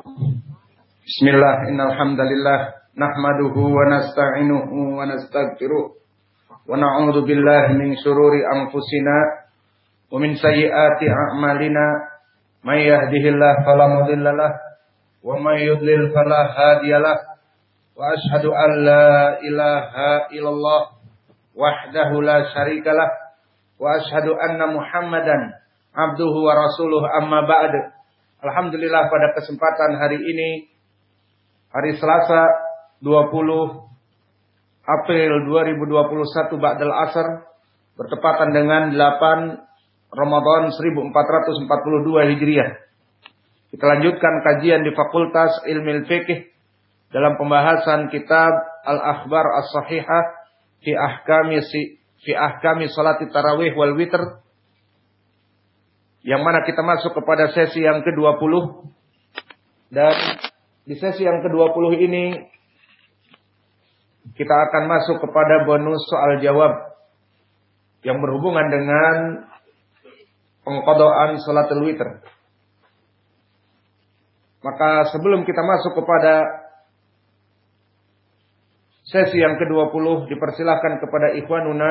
Bismillah, innal hamdalillah nahmaduhu wa nasta'inuhu wa nastaghfiruh wa na'udzu billahi min shururi anfusina wa min sayyiati a'malina. May yahdihillahu fala mudhillalah wa may yudlil fala hadiyalah wa ashhadu an la ilaha illallah wahdahu la syarikalah wa ashhadu anna muhammadan abduhu wa rasuluh amma ba'd Alhamdulillah pada kesempatan hari ini hari Selasa 20 April 2021 Ba'dal Asr bertepatan dengan 8 Ramadan 1442 Hijriah. Kita lanjutkan kajian di Fakultas Ilmu Fikih dalam pembahasan kitab Al-Akhbar As-Sahihah fi ahkami fi ahkami salat tarawih wal witr yang mana kita masuk kepada sesi yang ke-20 dan di sesi yang ke-20 ini kita akan masuk kepada bonus soal jawab yang berhubungan dengan pengkodoan salat witr. Maka sebelum kita masuk kepada sesi yang ke-20 dipersilahkan kepada ikhwanuna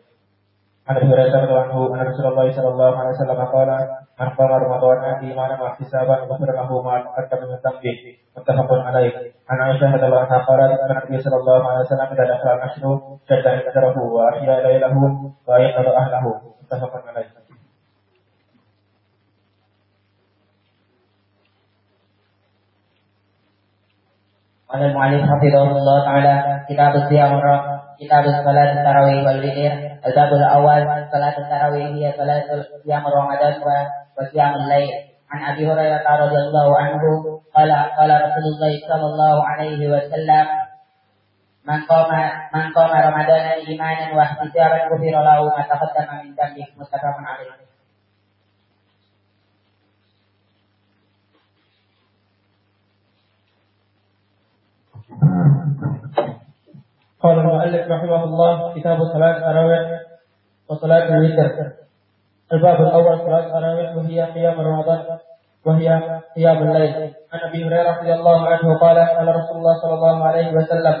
عن ابي هريره رضي الله عنه ان رسول الله صلى الله عليه وسلم قال من قام رمضان ايمانا واحتسابا غفر له ما تقدم من ذنبه متفق عليه عن عائشه رضي الله عنها قالت ان النبي صلى الله عليه وسلم اذا دخل العشر شد اجره واحيا ليله وايقظ اهله متفق عليه قال المعلم حفظه الله تعالى كتاب الصيام كتاب صلاة التراويح والوتر الباب الأول صلاة التراويح هي صلاة صيام رمضان وصيام الليل عن أبي هريرة رضي الله عنه قال قال رسول الله صلى الله عليه وسلم من قام من قام رمضان إيمانا واحتسابا غفر له ما تقدم من ذنبه متفق عليه قال المؤلف رحمه الله كتاب صلاة التراويح وصلاة الوتر. الباب الأول صلاة التراويح وهي قيام رمضان وهي قيام الليل. عن أبي هريرة رضي الله عنه قال قال رسول الله صلى الله عليه وسلم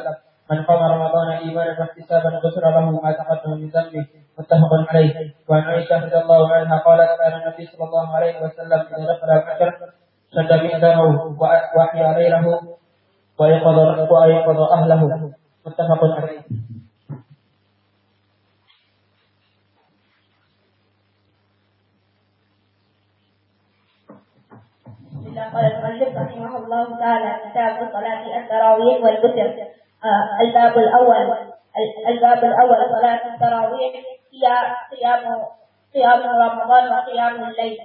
من قام رمضان إيمانا واحتسابا غفر له ما تقدم من ذنبه. متفق عليه. وعن عائشة رضي الله عنها قالت كان النبي صلى الله عليه وسلم إذا دخل العشر شد مئزره وأحيا ليله ويقظ ويقظ أهله. متفق عليه. قال المؤلف رحمه الله تعالى كتاب صلاة التراويح والوتر. آه، الباب الأول الباب الأول صلاة التراويح هي قيام قيام رمضان وقيام الليل.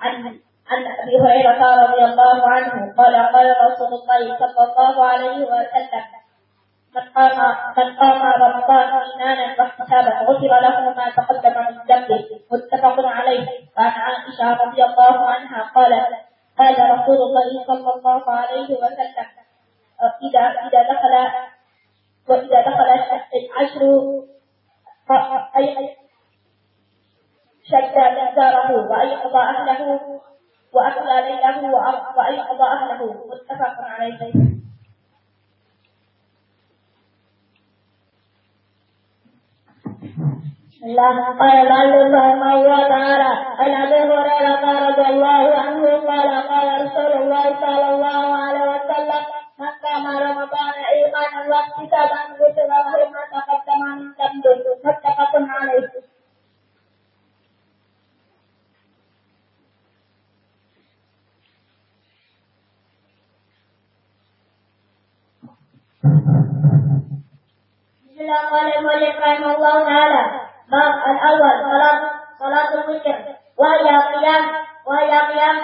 عن عن أبي هريرة رضي الله عنه قال قال رسول الله صلى الله عليه وسلم من قام من قام رمضان إيمانا واحتسابا غفر له ما تقدم من ذنبه. متفق عليه. وعن عائشة رضي الله عنها قالت قال رسول الله صلى الله عليه وسلم إذا إذا دخل وإذا دخل العشر أي شد مقداره وأيقظ أهله وأكل ليله وأيقظ أهله متفق عليه. الله قال المؤلف رحمه الله تعالى عن أبي هريرة رضي الله عنه قال قال رسول الله صلى الله عليه وسلم من قام رمضان ايمانا واحتسابا قال المؤلف رحمه الله تعالى باب الاول صلاه صلاه الوتر وهي قيام وهي قيام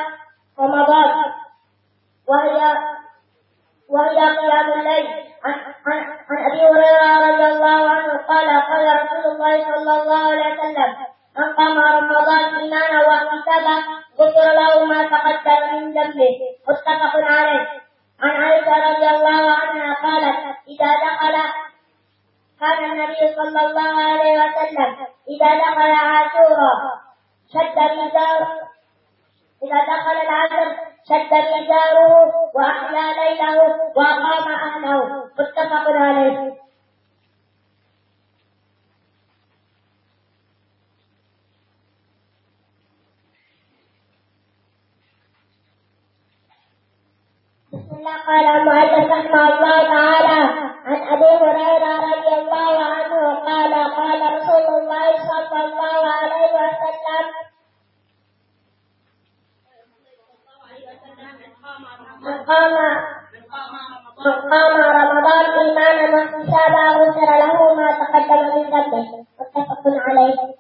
من قام من قام رمضان ايمانا واحتسابا غفر له ما تقدم من ذنبه. متفق عليه.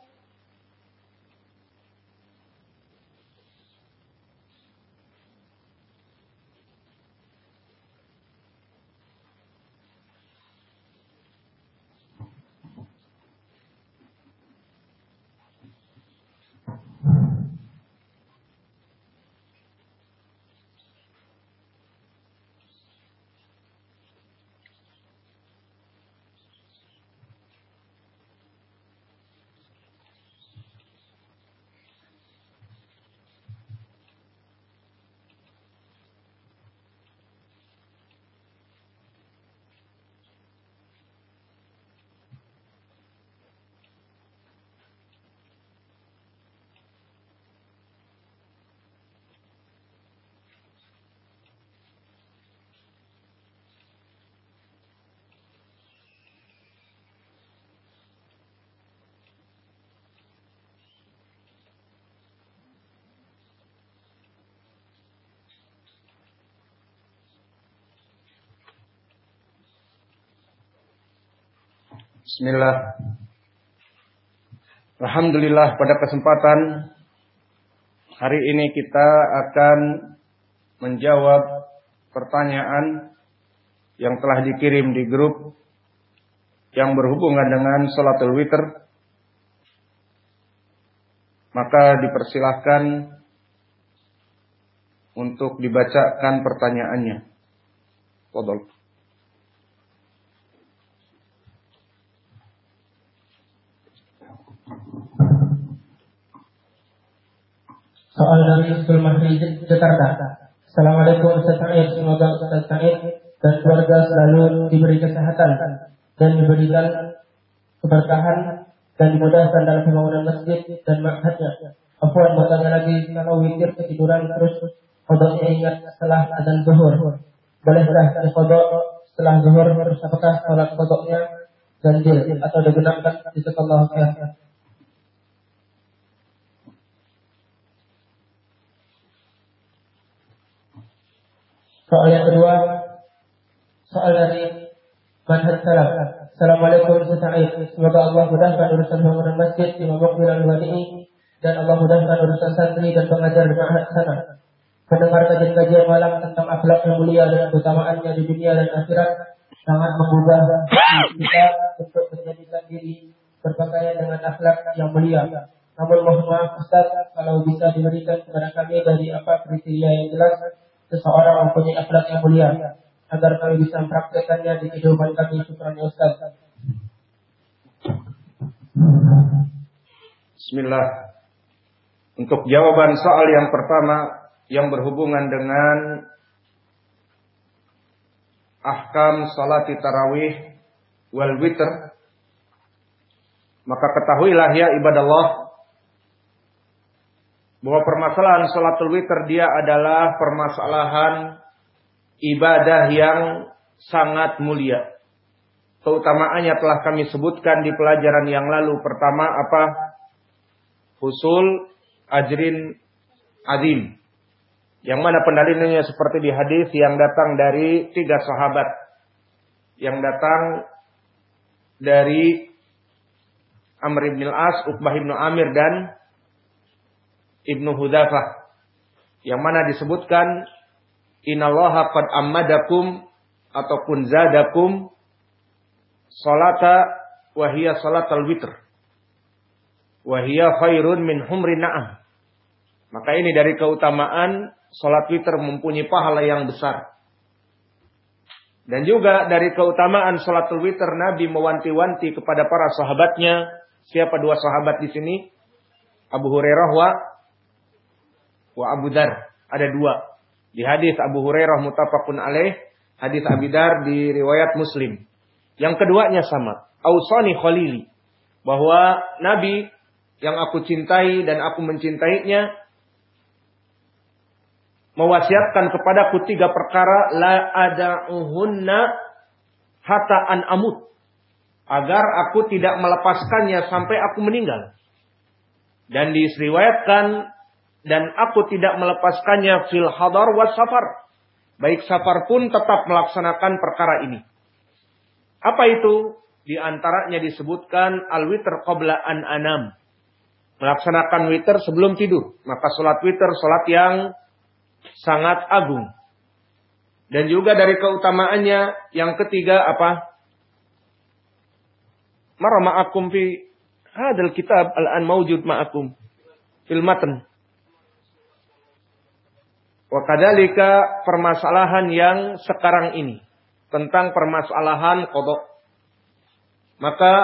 Bismillah. Alhamdulillah pada kesempatan hari ini kita akan menjawab pertanyaan yang telah dikirim di grup yang berhubungan dengan sholatul witr. Maka dipersilahkan untuk dibacakan pertanyaannya. Fadol. Soal dari Sul Mahri Jakarta. Assalamualaikum Ustaz Sa'id. Semoga Ustaz Sa'id dan keluarga selalu diberi kesehatan dan diberikan keberkahan dan dimudahkan dalam pembangunan masjid dan ma'hadnya. Afwan mau lagi kalau witir ketiduran terus kodoknya ingat setelah azan zuhur. Bolehkah dikodok setelah zuhur terus apakah sholat kodoknya ganjil atau digenapkan di sekolah Soal yang kedua, soal dari manhaj salaf. Assalamualaikum Ustaz. Semoga Allah mudahkan urusan bangunan masjid di Mabuk Wadi'i dan Allah mudahkan urusan santri dan pengajar di ma'had sana. Mendengar kajian-kajian malam tentang akhlak yang mulia dan keutamaannya di dunia dan akhirat sangat mengubah kita untuk menjadikan diri berpakaian dengan akhlak yang mulia. Namun mohon maaf Ustaz kalau bisa diberikan kepada kami dari apa kriteria yang jelas seseorang mempunyai akhlak yang mulia agar kami bisa mempraktekannya di kehidupan kami syukran ya Ustaz. Bismillah. Untuk jawaban soal yang pertama yang berhubungan dengan ahkam salat tarawih wal witr maka ketahuilah ya ibadah Allah bahwa permasalahan salatul witr dia adalah permasalahan ibadah yang sangat mulia. Keutamaannya telah kami sebutkan di pelajaran yang lalu. Pertama apa? Husul ajrin azim. Yang mana pendalilannya seperti di hadis yang datang dari tiga sahabat. Yang datang dari Amr ibn al-As, Uqbah ibn Amir dan Ibnu Hudzafah yang mana disebutkan innallaha qad ammadakum ataupun zadakum salata wahia salatal witr. Wahia khairun min humri na'am. Maka ini dari keutamaan salat witr mempunyai pahala yang besar. Dan juga dari keutamaan salatul witr Nabi mewanti-wanti kepada para sahabatnya. Siapa dua sahabat di sini? Abu Hurairah wa, wa Abu Dar. Ada dua. Di hadis Abu Hurairah mutafakun alaih, hadis Abi Dar di riwayat Muslim. Yang keduanya sama, Ausani Khalili. Bahwa Nabi yang aku cintai dan aku mencintainya mewasiatkan kepadaku tiga perkara la ada uhunna hatta an amut agar aku tidak melepaskannya sampai aku meninggal. Dan disriwayatkan dan aku tidak melepaskannya fil hadar was safar. Baik safar pun tetap melaksanakan perkara ini. Apa itu? Di antaranya disebutkan al-witr qabla an anam. Melaksanakan witr sebelum tidur. Maka sholat witr sholat yang sangat agung. Dan juga dari keutamaannya yang ketiga apa? Mara ma'akum fi hadal kitab al-an mawjud ma'akum fil matan. Wa kadalika permasalahan yang sekarang ini tentang permasalahan kodok. Maka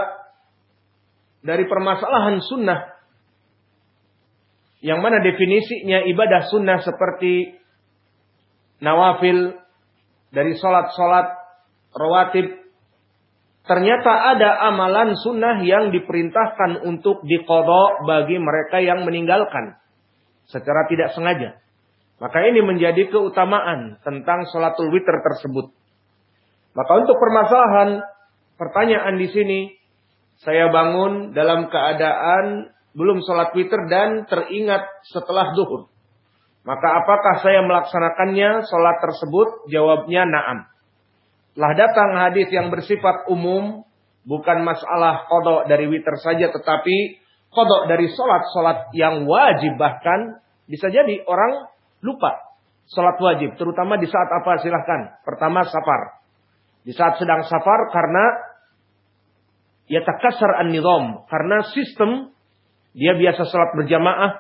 dari permasalahan sunnah yang mana definisinya ibadah sunnah seperti nawafil dari sholat-sholat rawatib ternyata ada amalan sunnah yang diperintahkan untuk dikodok bagi mereka yang meninggalkan secara tidak sengaja. Maka ini menjadi keutamaan tentang sholatul witr tersebut. Maka untuk permasalahan pertanyaan di sini, saya bangun dalam keadaan belum sholat witr dan teringat setelah duhur. Maka apakah saya melaksanakannya sholat tersebut? Jawabnya naam. Telah datang hadis yang bersifat umum, bukan masalah kodok dari witr saja, tetapi kodok dari sholat-sholat yang wajib bahkan bisa jadi orang lupa sholat wajib, terutama di saat apa silahkan. Pertama safar. Di saat sedang safar karena ya takasar an-nizam. Karena sistem dia biasa sholat berjamaah,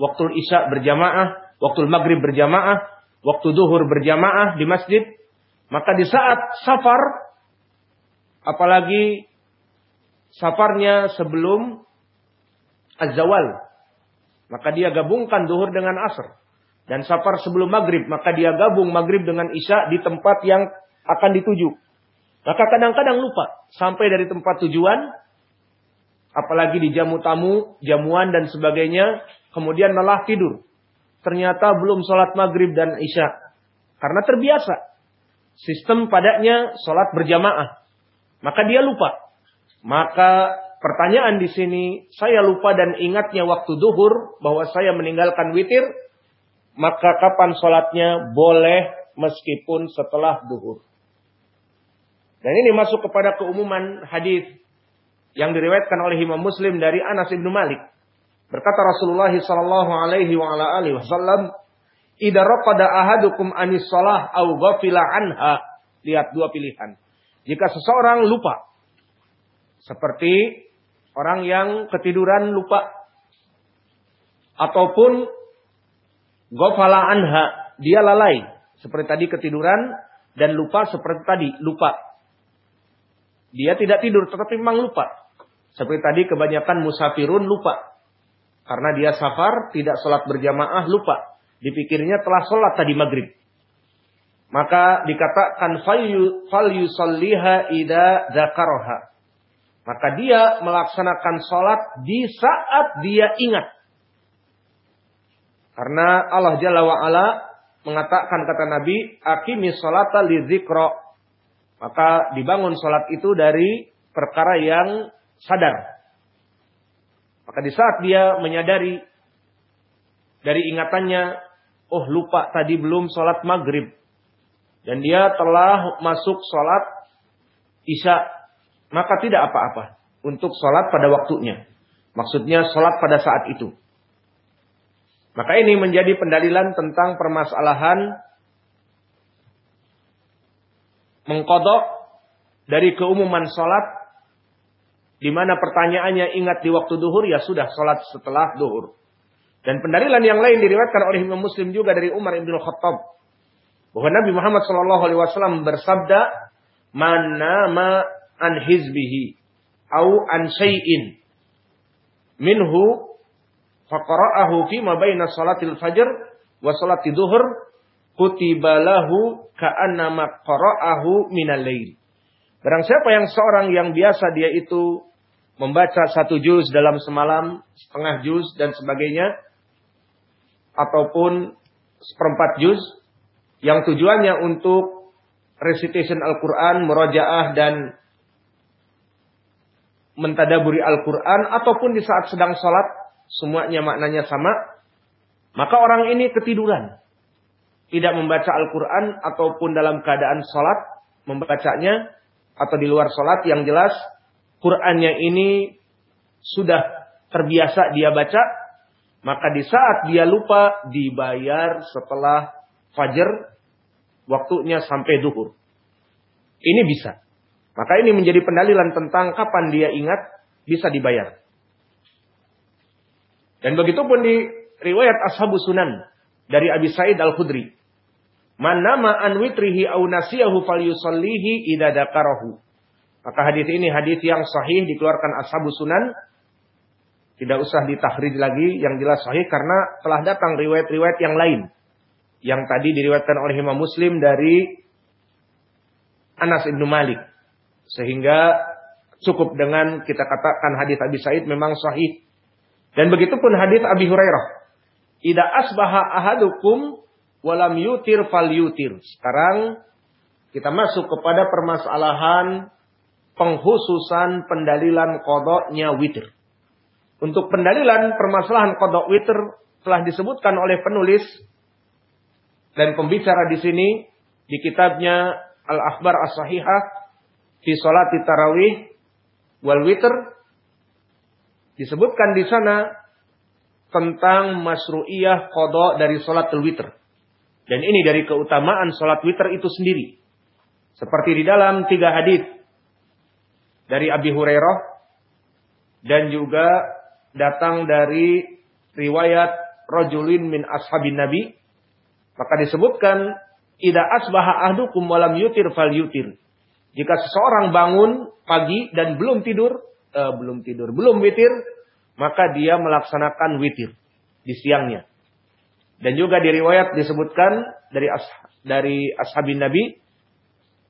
waktu isya berjamaah, waktu maghrib berjamaah, waktu duhur berjamaah di masjid. Maka di saat safar, apalagi safarnya sebelum az-zawal, maka dia gabungkan duhur dengan asr dan safar sebelum maghrib, maka dia gabung maghrib dengan isya di tempat yang akan dituju. Maka kadang-kadang lupa sampai dari tempat tujuan, apalagi di jamu tamu, jamuan dan sebagainya, kemudian lelah tidur. Ternyata belum sholat maghrib dan isya. Karena terbiasa. Sistem padanya sholat berjamaah. Maka dia lupa. Maka pertanyaan di sini, saya lupa dan ingatnya waktu duhur bahwa saya meninggalkan witir, maka kapan sholatnya boleh meskipun setelah duhur. Dan ini masuk kepada keumuman hadis yang diriwayatkan oleh Imam Muslim dari Anas bin Malik. Berkata Rasulullah sallallahu alaihi wa ala alihi wasallam, "Idza raqada ahadukum anis shalah aw ghafila anha." Lihat dua pilihan. Jika seseorang lupa seperti orang yang ketiduran lupa ataupun Gofala anha, dia lalai. Seperti tadi ketiduran dan lupa seperti tadi, lupa. Dia tidak tidur tetapi memang lupa. Seperti tadi kebanyakan musafirun lupa. Karena dia safar, tidak sholat berjamaah, lupa. Dipikirnya telah sholat tadi maghrib. Maka dikatakan fal yusalliha ida zakaroha. Maka dia melaksanakan sholat di saat dia ingat. Karena Allah Jalla wa ala mengatakan kata Nabi, "Aqimi sholata li dzikra." Maka dibangun sholat itu dari perkara yang sadar. Maka di saat dia menyadari dari ingatannya, oh lupa tadi belum sholat maghrib. Dan dia telah masuk sholat isya. Maka tidak apa-apa untuk sholat pada waktunya. Maksudnya sholat pada saat itu. Maka ini menjadi pendalilan tentang permasalahan mengkodok dari keumuman sholat, di mana pertanyaannya ingat di waktu duhur, ya sudah sholat setelah duhur. Dan pendalilan yang lain diriwayatkan oleh Imam Muslim juga dari Umar ibn Khattab bahwa Nabi Muhammad Wasallam bersabda, "Mana ma an hizbihi, au an syai'in minhu faqara'ahu fi ma baina salatil fajr wa salati duhur kutiba lahu ka'annama qara'ahu minal lail." Barang siapa yang seorang yang biasa dia itu membaca satu juz dalam semalam, setengah juz dan sebagainya, ataupun seperempat juz yang tujuannya untuk recitation Al-Quran, murojaah dan mentadaburi Al-Quran ataupun di saat sedang sholat semuanya maknanya sama maka orang ini ketiduran tidak membaca Al-Quran ataupun dalam keadaan sholat membacanya atau di luar sholat yang jelas Qurannya ini sudah terbiasa dia baca maka di saat dia lupa dibayar setelah fajar waktunya sampai duhur. Ini bisa. Maka ini menjadi pendalilan tentang kapan dia ingat bisa dibayar. Dan begitu pun di riwayat Ashabu Sunan dari Abi Sa'id Al-Khudri. Man nama an witrihi au nasiyahu falyusallihi idza dakarahu. Maka hadis ini hadis yang sahih dikeluarkan Ashabu Sunan tidak usah ditahrij lagi, yang jelas sahih karena telah datang riwayat-riwayat yang lain. Yang tadi diriwayatkan oleh Imam Muslim dari Anas ibnu Malik. Sehingga cukup dengan kita katakan hadis Abi Said memang sahih. Dan begitu pun hadis Abi Hurairah. Ida asbaha ahadukum walam yutir fal yutir. Sekarang kita masuk kepada permasalahan penghususan pendalilan kodoknya witir. Untuk pendalilan permasalahan kodok witr telah disebutkan oleh penulis dan pembicara di sini di kitabnya Al-Akhbar As-Sahihah di Salati Tarawih wal Witr disebutkan di sana tentang masru'iyah kodok dari salatul witr. Dan ini dari keutamaan salat witr itu sendiri. Seperti di dalam tiga hadis dari Abi Hurairah dan juga datang dari riwayat rajulin min ashabin nabi maka disebutkan ida asbaha ahdukum walam yutir fal yutir jika seseorang bangun pagi dan belum tidur eh, belum tidur belum witir maka dia melaksanakan witir di siangnya dan juga di riwayat disebutkan dari as, dari ashabin nabi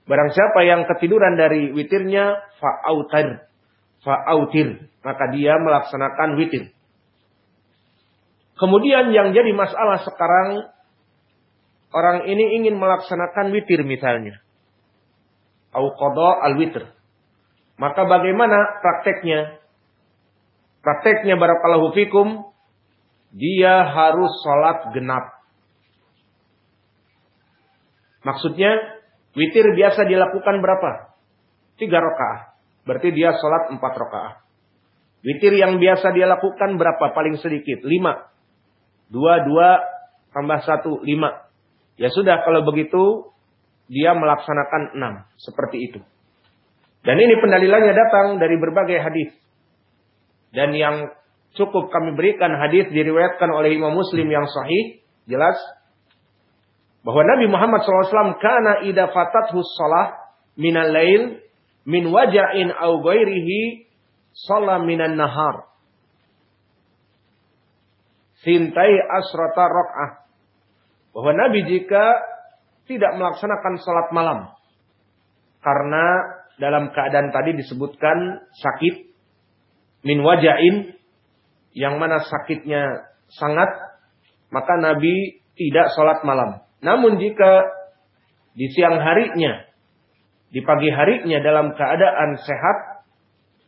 barang siapa yang ketiduran dari witirnya fa'autar fa'autir. Maka dia melaksanakan witir. Kemudian yang jadi masalah sekarang, orang ini ingin melaksanakan witir misalnya. Au al-witr. Maka bagaimana prakteknya? Prakteknya barakallahu fikum, dia harus sholat genap. Maksudnya, witir biasa dilakukan berapa? Tiga rakaat. Berarti dia sholat empat rakaat. Witir yang biasa dia lakukan berapa? Paling sedikit. Lima. Dua, dua, tambah satu, lima. Ya sudah, kalau begitu, dia melaksanakan enam. Seperti itu. Dan ini pendalilannya datang dari berbagai hadis. Dan yang cukup kami berikan hadis diriwayatkan oleh Imam Muslim yang sahih. Jelas. Bahwa Nabi Muhammad SAW kana ida fatathu salah minal lail min waja'in au ghairihi shalla minan nahar. Sintai asrata rok'ah. Bahwa Nabi jika tidak melaksanakan salat malam. Karena dalam keadaan tadi disebutkan sakit. Min waja'in. Yang mana sakitnya sangat. Maka Nabi tidak salat malam. Namun jika di siang harinya di pagi harinya dalam keadaan sehat,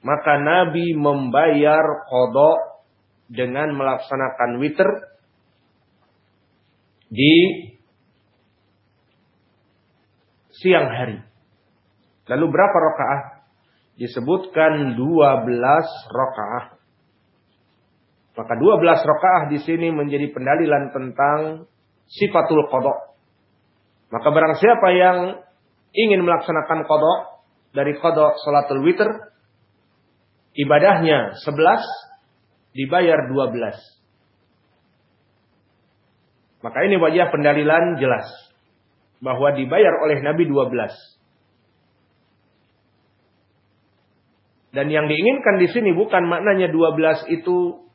maka Nabi membayar kodok dengan melaksanakan witr di siang hari. Lalu berapa rakaat? Disebutkan 12 rakaat. Maka 12 rakaat di sini menjadi pendalilan tentang sifatul kodok. Maka barang siapa yang ingin melaksanakan kodok, dari kodok salatul witr, ibadahnya 11, dibayar 12. Maka ini wajah pendalilan jelas. Bahwa dibayar oleh Nabi 12. Dan yang diinginkan di sini bukan maknanya 12 itu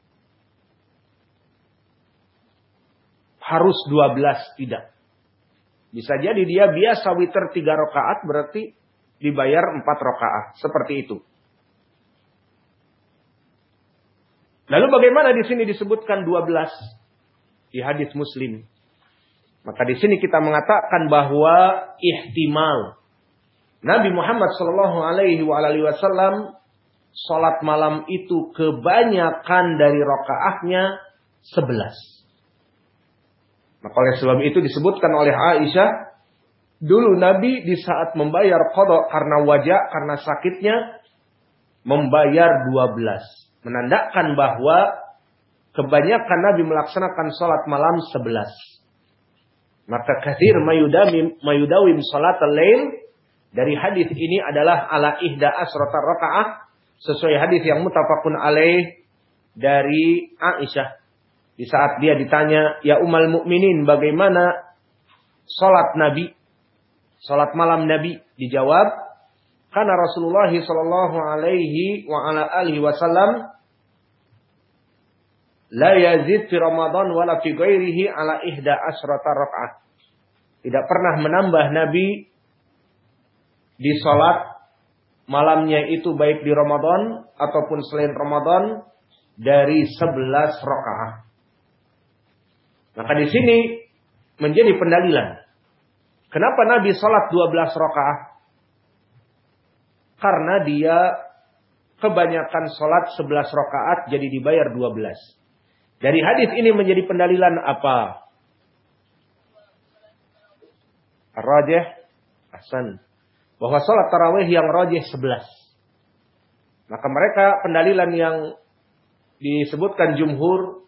harus 12 tidak. Bisa jadi dia biasa witir 3 rakaat berarti dibayar 4 rakaat seperti itu. Lalu bagaimana di sini disebutkan 12 di hadis Muslim? Maka di sini kita mengatakan bahwa ihtimal Nabi Muhammad Shallallahu Alaihi Wasallam Sholat malam itu kebanyakan dari rokaahnya sebelas. Maka oleh sebab itu disebutkan oleh Aisyah, dulu Nabi di saat membayar kodok karena wajah, karena sakitnya, membayar dua belas. Menandakan bahwa kebanyakan Nabi melaksanakan sholat malam sebelas. Maka kathir mayudawim, mayudawim sholat lail dari hadis ini adalah ala ihda asrota rakaah sesuai hadis yang mutafakun alaih dari Aisyah. Di saat dia ditanya ya umal mukminin bagaimana salat Nabi? Salat malam Nabi dijawab karena Rasulullah sallallahu alaihi wa ala alihi wasallam la yazid fi Ramadan wala fi ghairihi ala ihda asrata rakaat tidak pernah menambah Nabi di salat malamnya itu baik di Ramadan ataupun selain Ramadan dari 11 rakaat. Maka di sini menjadi pendalilan. Kenapa Nabi salat 12 rakaat? Karena dia kebanyakan salat 11 rakaat jadi dibayar 12. Dari hadis ini menjadi pendalilan apa? Rajah Hasan bahwa sholat tarawih yang rojih sebelas. Maka mereka pendalilan yang disebutkan jumhur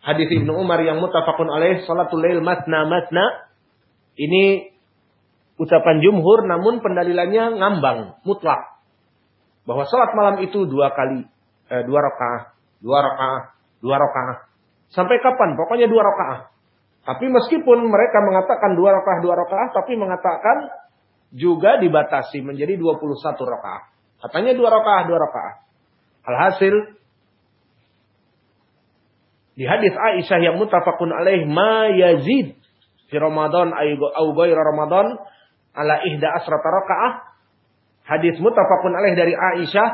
hadis Ibnu Umar yang mutafakun alaih salatul lail matna matna. Ini ucapan jumhur namun pendalilannya ngambang mutlak. Bahwa sholat malam itu dua kali eh, dua rakaat dua rakaat dua rakaat sampai kapan? Pokoknya dua rakaat tapi meskipun mereka mengatakan dua rakaat dua rakaat tapi mengatakan juga dibatasi menjadi 21 rakaat. Katanya dua rakaat, dua rakaat. Alhasil di hadis Aisyah yang mutafakun alaih ma yazid fi Ramadan au ghaira Ramadan ala ihda asrata rakaah. Hadis mutafakun alaih dari Aisyah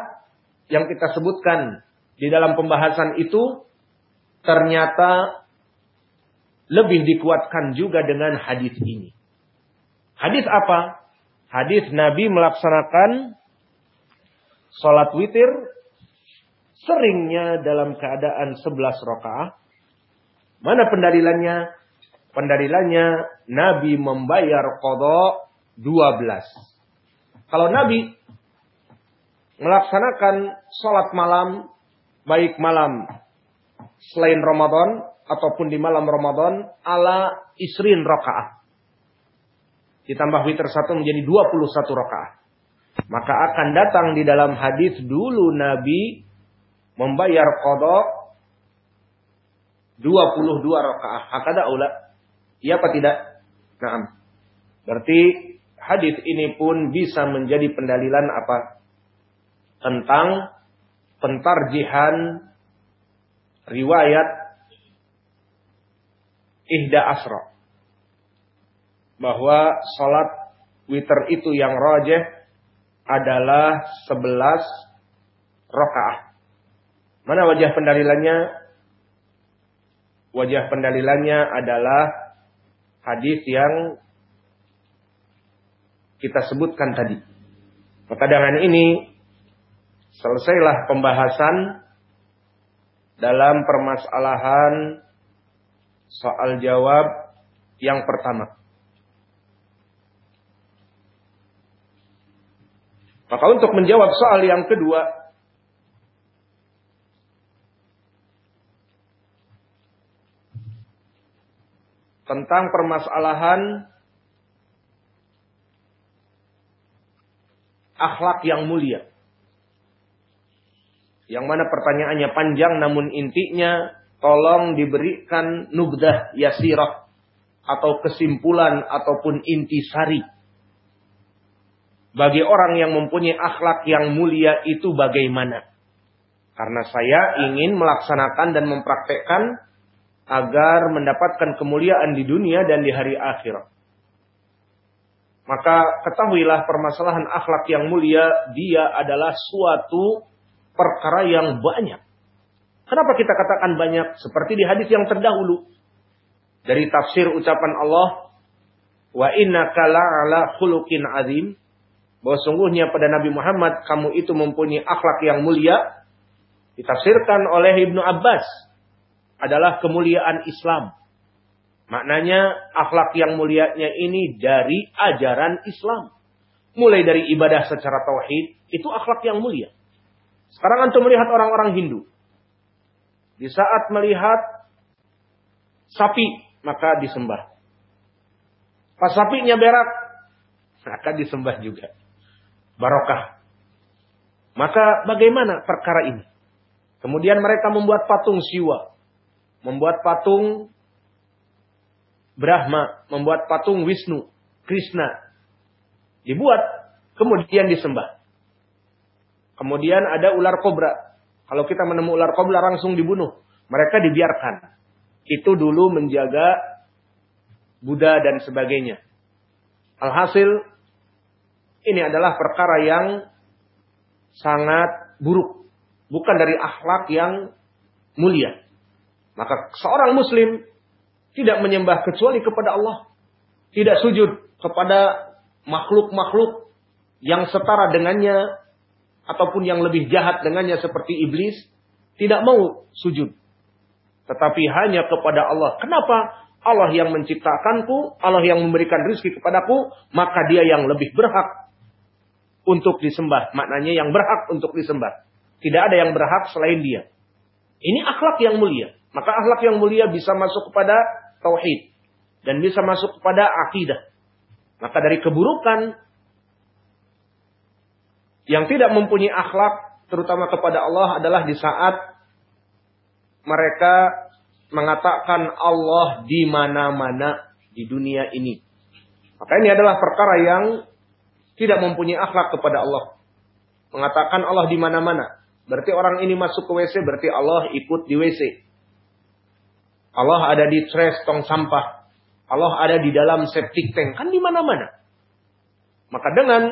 yang kita sebutkan di dalam pembahasan itu ternyata lebih dikuatkan juga dengan hadis ini. Hadis apa? Hadis Nabi melaksanakan sholat witir seringnya dalam keadaan 11 rakaat. Mana pendalilannya? Pendalilannya Nabi membayar kodok 12. Kalau Nabi melaksanakan sholat malam, baik malam selain Ramadan ataupun di malam Ramadan ala isrin rakaat ditambah witir satu menjadi 21 rakaat. Maka akan datang di dalam hadis dulu Nabi membayar kodok 22 rakaat. Hakada aula. Iya apa tidak? Nah, berarti hadis ini pun bisa menjadi pendalilan apa? Tentang pentarjihan riwayat ihda asra bahwa sholat witir itu yang rojeh adalah 11 rakaat. Mana wajah pendalilannya? Wajah pendalilannya adalah hadis yang kita sebutkan tadi. Maka dengan ini selesailah pembahasan dalam permasalahan soal jawab yang pertama. Maka untuk menjawab soal yang kedua, tentang permasalahan akhlak yang mulia. Yang mana pertanyaannya panjang namun intinya tolong diberikan nubdah yasirah atau kesimpulan ataupun intisari. Bagi orang yang mempunyai akhlak yang mulia itu bagaimana? Karena saya ingin melaksanakan dan mempraktekkan agar mendapatkan kemuliaan di dunia dan di hari akhirat. Maka ketahuilah permasalahan akhlak yang mulia dia adalah suatu perkara yang banyak. Kenapa kita katakan banyak? Seperti di hadis yang terdahulu. Dari tafsir ucapan Allah, wa inna kala ala khuluqin azim. Bahwa sungguhnya pada Nabi Muhammad kamu itu mempunyai akhlak yang mulia. Ditafsirkan oleh Ibnu Abbas. Adalah kemuliaan Islam. Maknanya akhlak yang mulianya ini dari ajaran Islam. Mulai dari ibadah secara tauhid, itu akhlak yang mulia. Sekarang antum melihat orang-orang Hindu. Di saat melihat sapi, maka disembah. Pas sapinya berak, maka disembah juga. Barokah. Maka bagaimana perkara ini? Kemudian mereka membuat patung siwa. Membuat patung Brahma. Membuat patung Wisnu. Krishna. Dibuat. Kemudian disembah. Kemudian ada ular kobra. Kalau kita menemukan ular kobra langsung dibunuh. Mereka dibiarkan. Itu dulu menjaga Buddha dan sebagainya. Alhasil, ini adalah perkara yang sangat buruk. Bukan dari akhlak yang mulia. Maka seorang muslim tidak menyembah kecuali kepada Allah. Tidak sujud kepada makhluk-makhluk yang setara dengannya ataupun yang lebih jahat dengannya seperti iblis tidak mau sujud. Tetapi hanya kepada Allah. Kenapa? Allah yang menciptakanku, Allah yang memberikan rizki kepadaku, maka dia yang lebih berhak untuk disembah. Maknanya yang berhak untuk disembah. Tidak ada yang berhak selain dia. Ini akhlak yang mulia. Maka akhlak yang mulia bisa masuk kepada tauhid. Dan bisa masuk kepada akidah. Maka dari keburukan yang tidak mempunyai akhlak terutama kepada Allah adalah di saat mereka mengatakan Allah di mana-mana di dunia ini. Maka ini adalah perkara yang tidak mempunyai akhlak kepada Allah. Mengatakan Allah di mana-mana. Berarti orang ini masuk ke WC berarti Allah ikut di WC. Allah ada di trash tong sampah. Allah ada di dalam septic tank. Kan di mana-mana. Maka dengan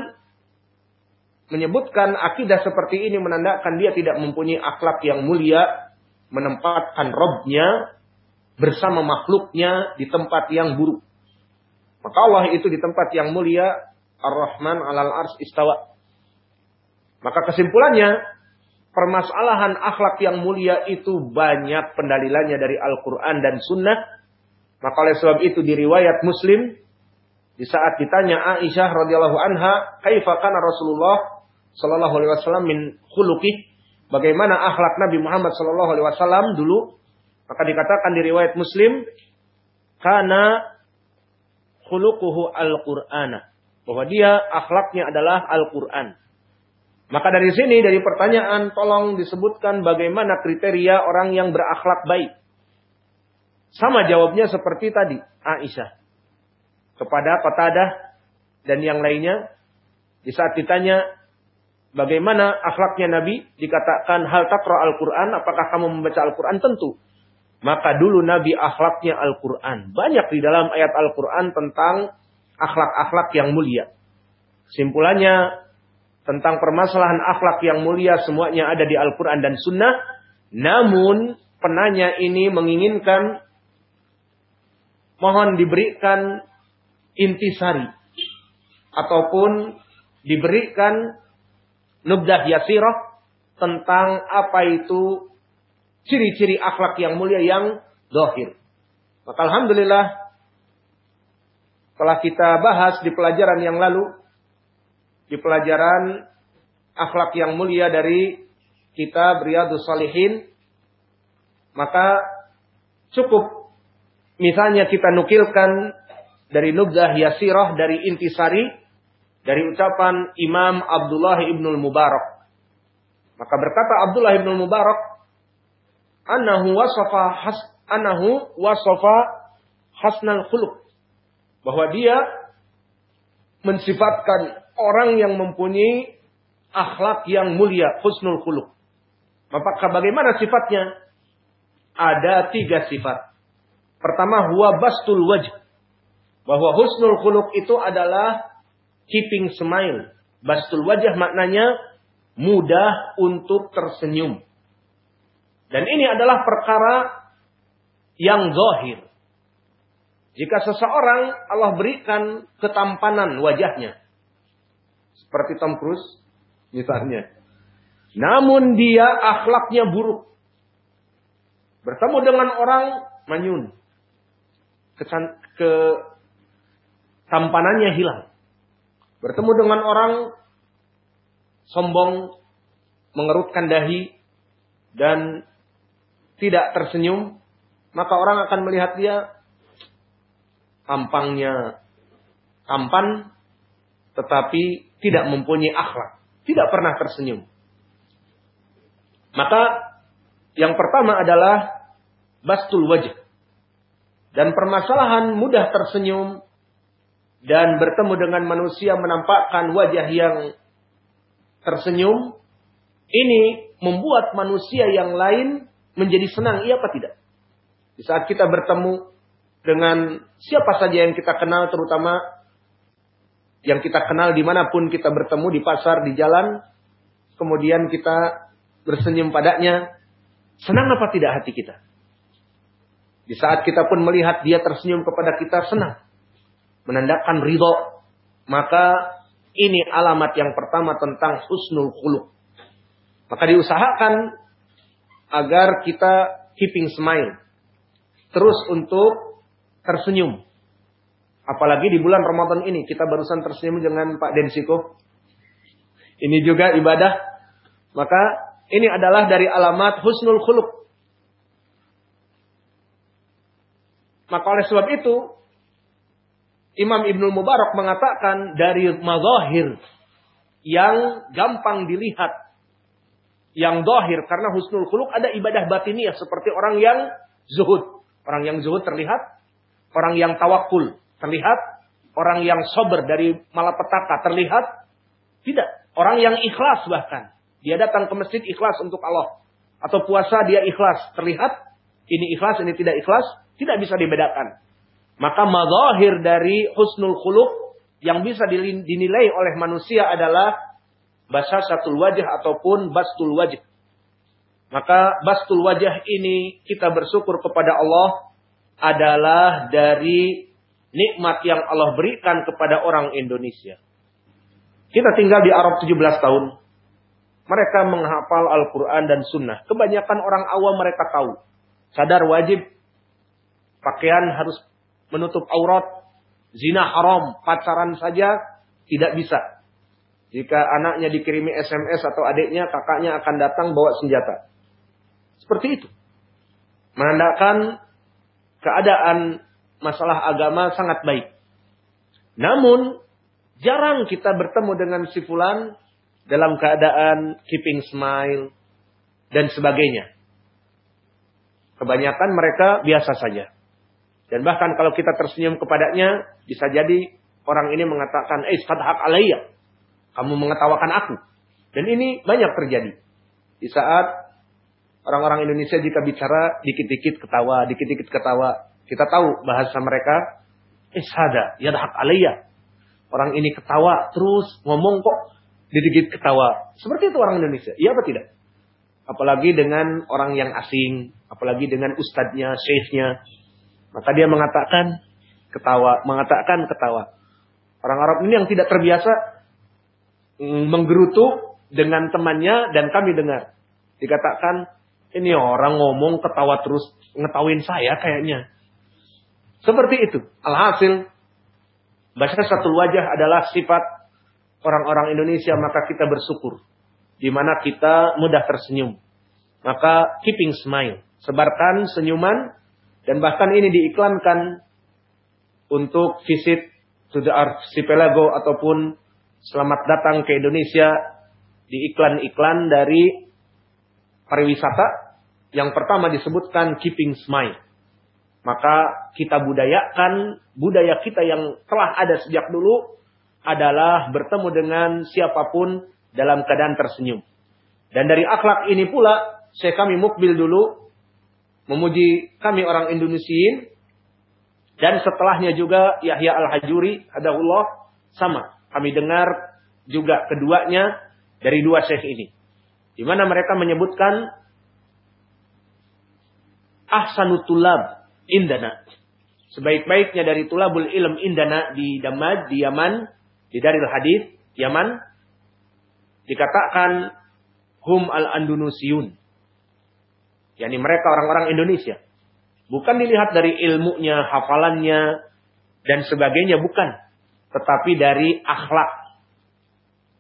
menyebutkan akidah seperti ini menandakan dia tidak mempunyai akhlak yang mulia, menempatkan Robnya bersama makhluknya di tempat yang buruk. Maka Allah itu di tempat yang mulia, Ar-Rahman alal ars istawa. Maka kesimpulannya, permasalahan akhlak yang mulia itu banyak pendalilannya dari Al-Quran dan Sunnah. Maka oleh sebab itu di riwayat Muslim, di saat ditanya Aisyah radhiyallahu anha, "Kaifa Rasulullah Sallallahu Alaihi Wasallam min khuluqih bagaimana akhlak Nabi Muhammad Sallallahu Alaihi Wasallam dulu maka dikatakan di riwayat Muslim karena khuluquhu al-Qur'ana bahwa dia akhlaknya adalah Al-Qur'an. Maka dari sini dari pertanyaan tolong disebutkan bagaimana kriteria orang yang berakhlak baik. Sama jawabnya seperti tadi Aisyah kepada Qatadah dan yang lainnya di saat ditanya Bagaimana akhlaknya Nabi? Dikatakan hal takra Al-Quran. Apakah kamu membaca Al-Quran? Tentu. Maka dulu Nabi akhlaknya Al-Quran. Banyak di dalam ayat Al-Quran tentang akhlak-akhlak yang mulia. Simpulannya tentang permasalahan akhlak yang mulia semuanya ada di Al-Quran dan Sunnah. Namun penanya ini menginginkan mohon diberikan intisari ataupun diberikan nubdah yasirah tentang apa itu ciri-ciri akhlak yang mulia yang dohir. Maka Alhamdulillah telah kita bahas di pelajaran yang lalu, di pelajaran akhlak yang mulia dari kitab Riyadus Salihin, maka cukup misalnya kita nukilkan dari nubdah yasirah dari intisari dari ucapan Imam Abdullah ibnul Mubarak. Maka berkata Abdullah ibnul Mubarak, "Anahu wasafa has anahu wasafa hasnal khuluq." Bahwa dia mensifatkan orang yang mempunyai akhlak yang mulia, husnul khuluq. Maka bagaimana sifatnya? Ada tiga sifat. Pertama, huwa bastul wajh. Bahwa husnul khuluq itu adalah keeping smile. Bastul wajah maknanya mudah untuk tersenyum. Dan ini adalah perkara yang zahir. Jika seseorang Allah berikan ketampanan wajahnya. Seperti Tom Cruise misalnya. Namun dia akhlaknya buruk. Bertemu dengan orang manyun. Kesan, ke tampanannya hilang. Bertemu dengan orang sombong, mengerutkan dahi, dan tidak tersenyum, maka orang akan melihat dia tampangnya tampan, tetapi tidak mempunyai akhlak, tidak pernah tersenyum. Maka yang pertama adalah bastul wajah. Dan permasalahan mudah tersenyum dan bertemu dengan manusia menampakkan wajah yang tersenyum, ini membuat manusia yang lain menjadi senang, iya apa tidak? Di saat kita bertemu dengan siapa saja yang kita kenal, terutama yang kita kenal di mana pun kita bertemu, di pasar, di jalan, kemudian kita bersenyum padanya, senang apa tidak hati kita? Di saat kita pun melihat dia tersenyum kepada kita, senang menandakan ridho, maka ini alamat yang pertama tentang husnul khuluq. Maka diusahakan agar kita keeping smile. Terus untuk tersenyum. Apalagi di bulan Ramadan ini kita barusan tersenyum dengan Pak Densiko. Ini juga ibadah. Maka ini adalah dari alamat husnul khuluq. Maka oleh sebab itu Imam Ibnu Mubarak mengatakan dari mazahir yang gampang dilihat yang dohir karena husnul khuluk ada ibadah batiniyah seperti orang yang zuhud. Orang yang zuhud terlihat, orang yang tawakul terlihat, orang yang sober dari malapetaka terlihat. Tidak, orang yang ikhlas bahkan. Dia datang ke masjid ikhlas untuk Allah. Atau puasa dia ikhlas terlihat. Ini ikhlas, ini tidak ikhlas. Tidak bisa dibedakan. Maka mazahir dari husnul khuluq yang bisa dinilai oleh manusia adalah satu wajah ataupun bastul wajah. Maka bastul wajah ini kita bersyukur kepada Allah adalah dari nikmat yang Allah berikan kepada orang Indonesia. Kita tinggal di Arab 17 tahun. Mereka menghafal Al-Quran dan Sunnah. Kebanyakan orang awam mereka tahu. Sadar wajib. Pakaian harus menutup aurat, zina haram, pacaran saja tidak bisa. Jika anaknya dikirimi SMS atau adiknya, kakaknya akan datang bawa senjata. Seperti itu. Menandakan keadaan masalah agama sangat baik. Namun, jarang kita bertemu dengan si fulan dalam keadaan keeping smile dan sebagainya. Kebanyakan mereka biasa saja. Dan bahkan kalau kita tersenyum kepadanya, bisa jadi orang ini mengatakan, eh hak alaiya. Kamu mengetawakan aku. Dan ini banyak terjadi. Di saat orang-orang Indonesia jika bicara dikit-dikit ketawa, dikit-dikit ketawa. Kita tahu bahasa mereka, eh sada, hak alaiya. Orang ini ketawa terus ngomong kok dikit-dikit ketawa. Seperti itu orang Indonesia. Iya apa tidak? Apalagi dengan orang yang asing, apalagi dengan ustadznya, syekhnya, maka dia mengatakan ketawa, mengatakan ketawa. Orang Arab ini yang tidak terbiasa mm, menggerutu dengan temannya dan kami dengar. Dikatakan, ini orang ngomong ketawa terus ngetawain saya kayaknya. Seperti itu. Alhasil, bahasa satu wajah adalah sifat orang-orang Indonesia, maka kita bersyukur. Di mana kita mudah tersenyum. Maka keeping smile. Sebarkan senyuman dan bahkan ini diiklankan untuk visit to the archipelago ataupun selamat datang ke Indonesia di iklan-iklan dari pariwisata. Yang pertama disebutkan keeping smile. Maka kita budayakan budaya kita yang telah ada sejak dulu adalah bertemu dengan siapa pun dalam keadaan tersenyum. Dan dari akhlak ini pula, saya kami mukbil dulu memuji kami orang Indonesiin dan setelahnya juga Yahya Al-Hajuri hadahullah sama. Kami dengar juga keduanya dari dua syekh ini. Di mana mereka menyebutkan ahsanutulab indana. Sebaik-baiknya dari tulabul ilm indana di Damad, di Yaman, di Daril Hadis, Yaman, dikatakan hum al-Andunusiyun. yakni mereka orang-orang Indonesia. Bukan dilihat dari ilmunya, hafalannya, dan sebagainya, bukan. Tetapi dari akhlak.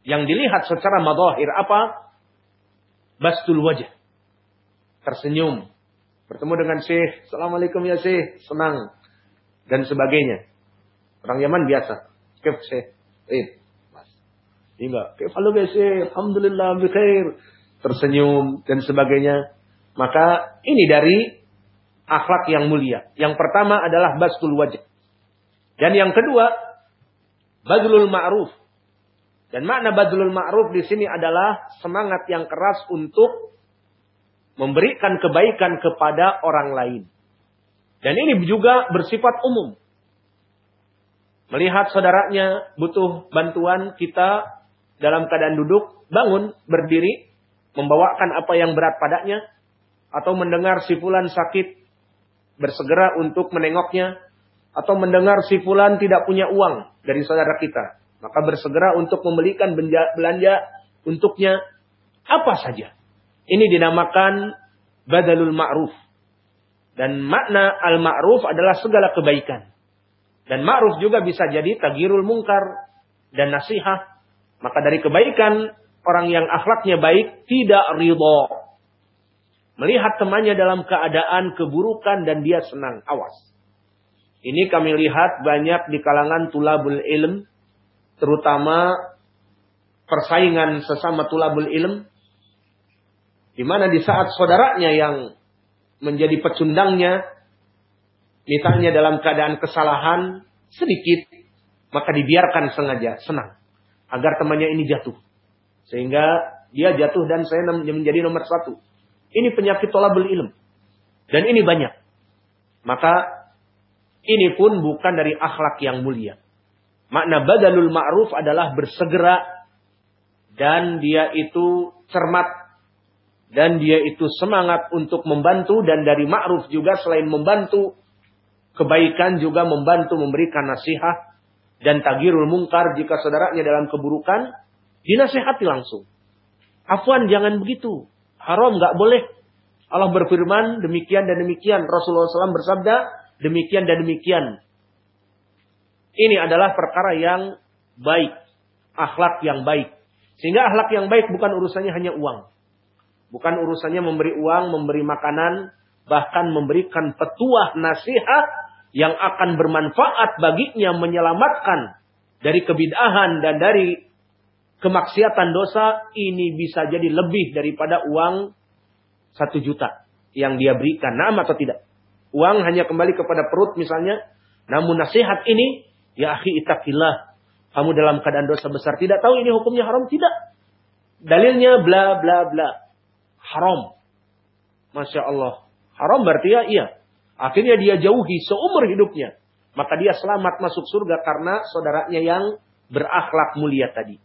Yang dilihat secara madahir apa? Bastul wajah. Tersenyum. Bertemu dengan Syekh. Assalamualaikum ya Syekh. Senang. Dan sebagainya. Orang Yaman biasa. Kef Syekh. Eh, Enggak. Kalau biasa, alhamdulillah bikhair. Tersenyum dan sebagainya. Maka ini dari akhlak yang mulia. Yang pertama adalah bastul wajah. Dan yang kedua, badlul ma'ruf. Dan makna badlul ma'ruf di sini adalah semangat yang keras untuk memberikan kebaikan kepada orang lain. Dan ini juga bersifat umum. Melihat saudaranya butuh bantuan, kita dalam keadaan duduk, bangun, berdiri, membawakan apa yang berat padanya, atau mendengar si fulan sakit, bersegera untuk menengoknya, atau mendengar si fulan tidak punya uang dari saudara kita, maka bersegera untuk membelikan belanja untuknya apa saja. Ini dinamakan badalul ma'ruf. Dan makna al-ma'ruf adalah segala kebaikan. Dan ma'ruf juga bisa jadi tagirul mungkar dan nasihat maka dari kebaikan orang yang akhlaknya baik tidak ridho. Melihat temannya dalam keadaan keburukan dan dia senang. Awas. Ini kami lihat banyak di kalangan tulabul ilm. Terutama persaingan sesama tulabul ilm. Di mana di saat saudaranya yang menjadi pecundangnya. Misalnya dalam keadaan kesalahan sedikit. Maka dibiarkan sengaja. Senang agar temannya ini jatuh. Sehingga dia jatuh dan saya menjadi nomor satu. Ini penyakit tolabul ilm. Dan ini banyak. Maka ini pun bukan dari akhlak yang mulia. Makna badalul ma'ruf adalah bersegera dan dia itu cermat dan dia itu semangat untuk membantu dan dari ma'ruf juga selain membantu kebaikan juga membantu memberikan nasihat dan tagirul mungkar jika saudaranya dalam keburukan, dinasehati langsung. Afwan jangan begitu. Haram nggak boleh. Allah berfirman demikian dan demikian. Rasulullah SAW bersabda demikian dan demikian. Ini adalah perkara yang baik. Akhlak yang baik. Sehingga akhlak yang baik bukan urusannya hanya uang. Bukan urusannya memberi uang, memberi makanan, bahkan memberikan petuah nasihat yang akan bermanfaat baginya menyelamatkan dari kebidahan dan dari kemaksiatan dosa ini bisa jadi lebih daripada uang satu juta yang dia berikan. Nama atau tidak? Uang hanya kembali kepada perut misalnya. Namun nasihat ini, ya akhi itakillah. Kamu dalam keadaan dosa besar. Tidak tahu ini hukumnya haram? Tidak. Dalilnya bla bla bla. Haram. Masya Allah. Haram berarti ya iya. Akhirnya dia jauhi seumur hidupnya. Maka dia selamat masuk surga karena saudaranya yang berakhlak mulia tadi.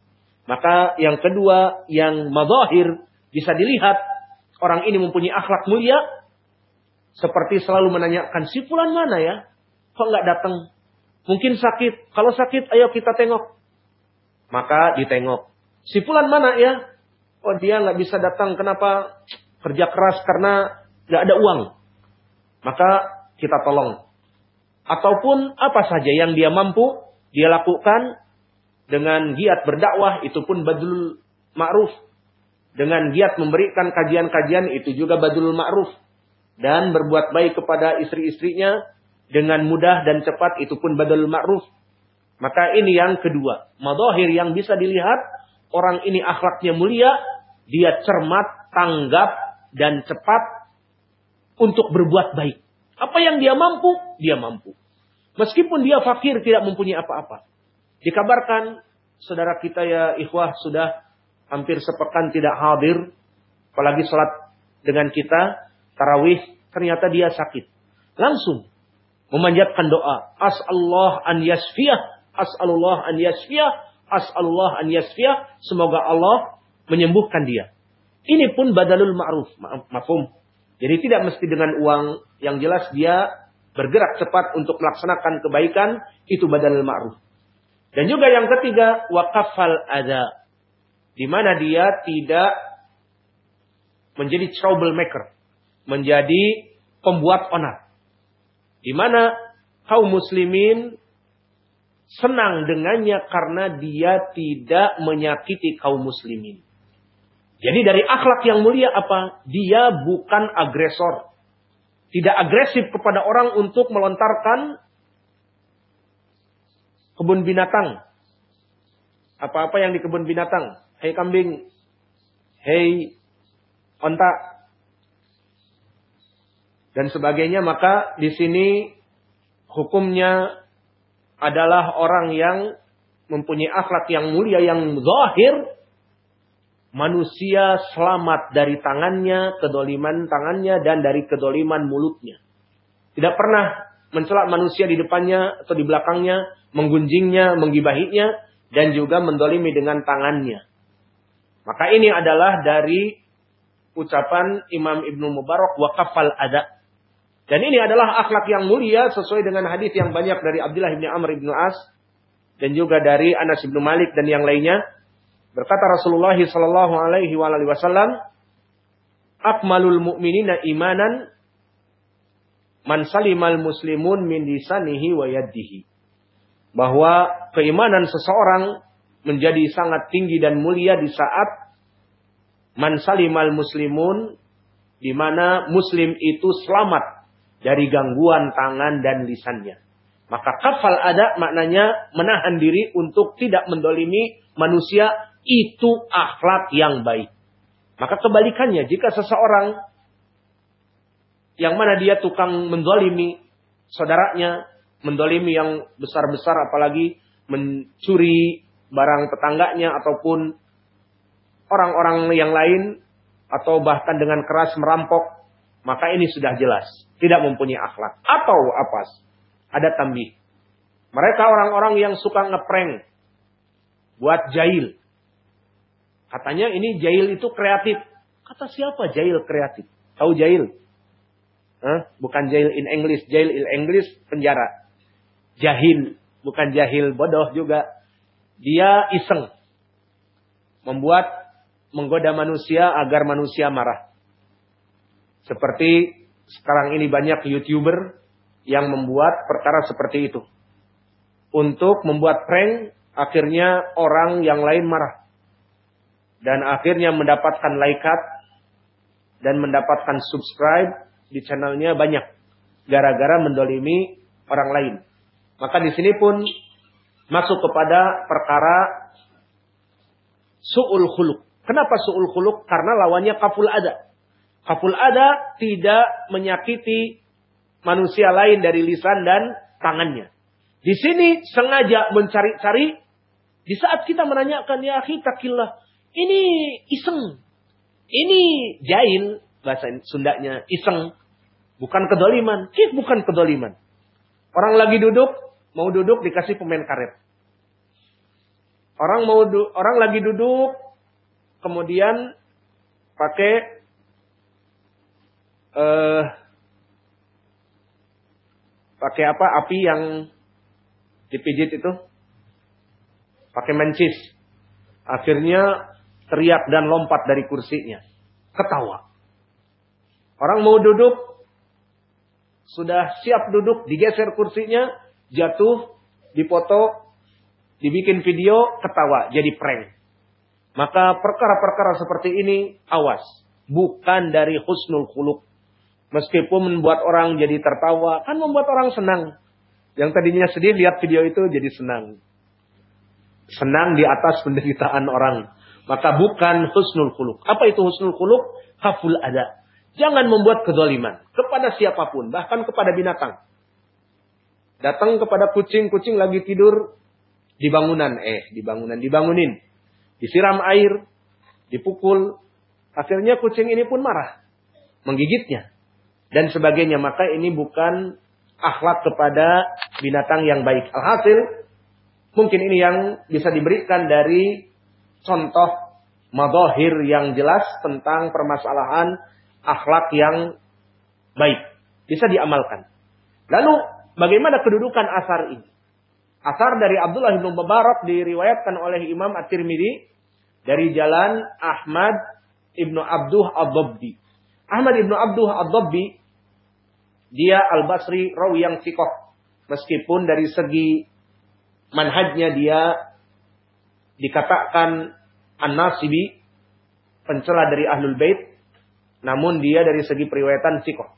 Maka yang kedua, yang madahir bisa dilihat orang ini mempunyai akhlak mulia. Seperti selalu menanyakan, si fulan mana ya? Kok nggak datang? Mungkin sakit. Kalau sakit, ayo kita tengok. Maka ditengok. Si fulan mana ya? Oh dia nggak bisa datang. Kenapa? Kerja keras karena nggak ada uang maka kita tolong. Ataupun apa saja yang dia mampu, dia lakukan dengan giat berdakwah, itu pun badul ma'ruf. Dengan giat memberikan kajian-kajian, itu juga badul ma'ruf. Dan berbuat baik kepada istri-istrinya, dengan mudah dan cepat, itu pun badul ma'ruf. Maka ini yang kedua. Madahir yang bisa dilihat. Orang ini akhlaknya mulia. Dia cermat, tanggap, dan cepat untuk berbuat baik. Apa yang dia mampu, dia mampu. Meskipun dia fakir tidak mempunyai apa-apa. Dikabarkan saudara kita ya ikhwah sudah hampir sepekan tidak hadir. Apalagi sholat dengan kita. Tarawih ternyata dia sakit. Langsung memanjatkan doa. As'allah an yasfiyah. As'alullah an yasfiyah. As'alullah an yasfiyah. Semoga Allah menyembuhkan dia. Ini pun badalul ma'ruf. Mafhum. Jadi tidak mesti dengan uang. Yang jelas dia bergerak cepat untuk melaksanakan kebaikan, itu badal ma'ruf. Dan juga yang ketiga, wakafal ada. Di mana dia tidak menjadi troublemaker. Menjadi pembuat onar. Di mana kaum muslimin senang dengannya karena dia tidak menyakiti kaum muslimin. Jadi dari akhlak yang mulia apa? Dia bukan agresor. Tidak agresif kepada orang untuk melontarkan kebun binatang. Apa-apa yang di kebun binatang. Hei kambing. Hei onta. Dan sebagainya. Maka di sini hukumnya adalah orang yang mempunyai akhlak yang mulia, yang zahir, manusia selamat dari tangannya, kedoliman tangannya, dan dari kedoliman mulutnya. Tidak pernah mencela manusia di depannya atau di belakangnya, menggunjingnya, menggibahinya, dan juga mendolimi dengan tangannya. Maka ini adalah dari ucapan Imam Ibnu Mubarak wakafal ada. Dan ini adalah akhlak yang mulia sesuai dengan hadis yang banyak dari Abdullah bin Amr bin As dan juga dari Anas bin Malik dan yang lainnya Berkata Rasulullah sallallahu alaihi wasallam, "Akmalul mu'minina imanan man salimal muslimun min lisanihi wa yadihi." Bahwa keimanan seseorang menjadi sangat tinggi dan mulia di saat man salimal muslimun di mana muslim itu selamat dari gangguan tangan dan lisannya. Maka kafal ada maknanya menahan diri untuk tidak mendolimi manusia itu akhlak yang baik. Maka kebalikannya, jika seseorang yang mana dia tukang mendolimi saudaranya, mendolimi yang besar-besar apalagi mencuri barang tetangganya ataupun orang-orang yang lain atau bahkan dengan keras merampok, maka ini sudah jelas tidak mempunyai akhlak. Atau apa? Ada tambih. Mereka orang-orang yang suka ngeprank buat jahil. Katanya ini jahil itu kreatif. Kata siapa jahil kreatif? Tahu jahil? Hah? Bukan jahil in English. Jahil in English penjara. Jahil. Bukan jahil bodoh juga. Dia iseng. Membuat menggoda manusia agar manusia marah. Seperti sekarang ini banyak YouTuber yang membuat perkara seperti itu. Untuk membuat prank, akhirnya orang yang lain marah dan akhirnya mendapatkan like dan mendapatkan subscribe di channelnya banyak gara-gara mendolimi orang lain. Maka di sini pun masuk kepada perkara su'ul khuluk. Kenapa su'ul khuluk? Karena lawannya kaful ada. Kaful ada tidak menyakiti manusia lain dari lisan dan tangannya. Di sini sengaja mencari-cari di saat kita menanyakan ya akhi takillah ini iseng. Ini jahil. Bahasa Sundanya iseng. Bukan kedoliman. Kif bukan kedoliman. Orang lagi duduk. Mau duduk dikasih pemain karet. Orang mau orang lagi duduk. Kemudian pakai uh, pakai apa api yang dipijit itu pakai mencis akhirnya teriak dan lompat dari kursinya. Ketawa. Orang mau duduk, sudah siap duduk, digeser kursinya, jatuh, dipoto, dibikin video, ketawa, jadi prank. Maka perkara-perkara seperti ini, awas. Bukan dari husnul khuluk. Meskipun membuat orang jadi tertawa, kan membuat orang senang. Yang tadinya sedih lihat video itu jadi senang. Senang di atas penderitaan orang. Maka bukan husnul khuluk. Apa itu husnul khuluk? Haful ada. Jangan membuat kedoliman. Kepada siapa pun. Bahkan kepada binatang. Datang kepada kucing. Kucing lagi tidur. Di bangunan. Eh, di bangunan. Dibangunin. Disiram air. Dipukul. Akhirnya kucing ini pun marah. Menggigitnya. Dan sebagainya. Maka ini bukan akhlak kepada binatang yang baik. Alhasil. Mungkin ini yang bisa diberikan dari contoh madahir yang jelas tentang permasalahan akhlak yang baik. Bisa diamalkan. Lalu bagaimana kedudukan asar ini? Asar dari Abdullah bin Mubarak diriwayatkan oleh Imam At-Tirmidzi dari jalan Ahmad ibnu Abduh Ad-Dabbi. Ahmad ibnu Abduh Ad-Dabbi dia Al-Basri rawi yang sikoh. Meskipun dari segi manhajnya dia dikatakan An-Nasibi, pencela dari Ahlul Bait, namun dia dari segi periwayatan sikoh.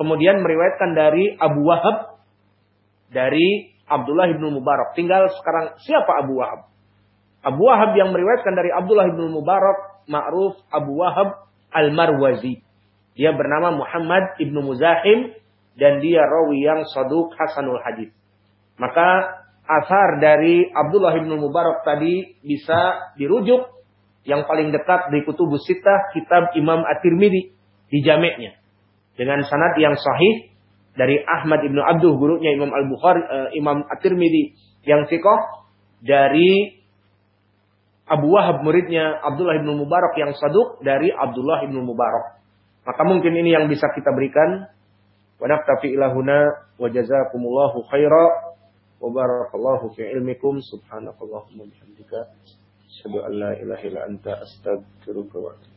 Kemudian meriwayatkan dari Abu Wahab, dari Abdullah ibnu Mubarak. Tinggal sekarang siapa Abu Wahab? Abu Wahab yang meriwayatkan dari Abdullah ibnu Mubarak, ma'ruf Abu Wahab Al-Marwazi. Dia bernama Muhammad ibnu Muzahim dan dia rawi yang saduk Hasanul Hadis. Maka asar dari Abdullah bin Mubarak tadi bisa dirujuk yang paling dekat di Kutubus kitab Imam At-Tirmidzi di jameknya dengan sanad yang sahih dari Ahmad ibnu Abduh gurunya Imam Al Bukhari uh, Imam At-Tirmidzi yang sikoh dari Abu Wahab muridnya Abdullah bin Mubarak yang saduk dari Abdullah bin Mubarak. Maka mungkin ini yang bisa kita berikan. Wa naktafi ilahuna wa jazakumullahu khaira wa barakallahu fi ilmikum. Subhanakallahumma bihamdika. Asyhadu an la ilaha anta astaghfiruka wa atubu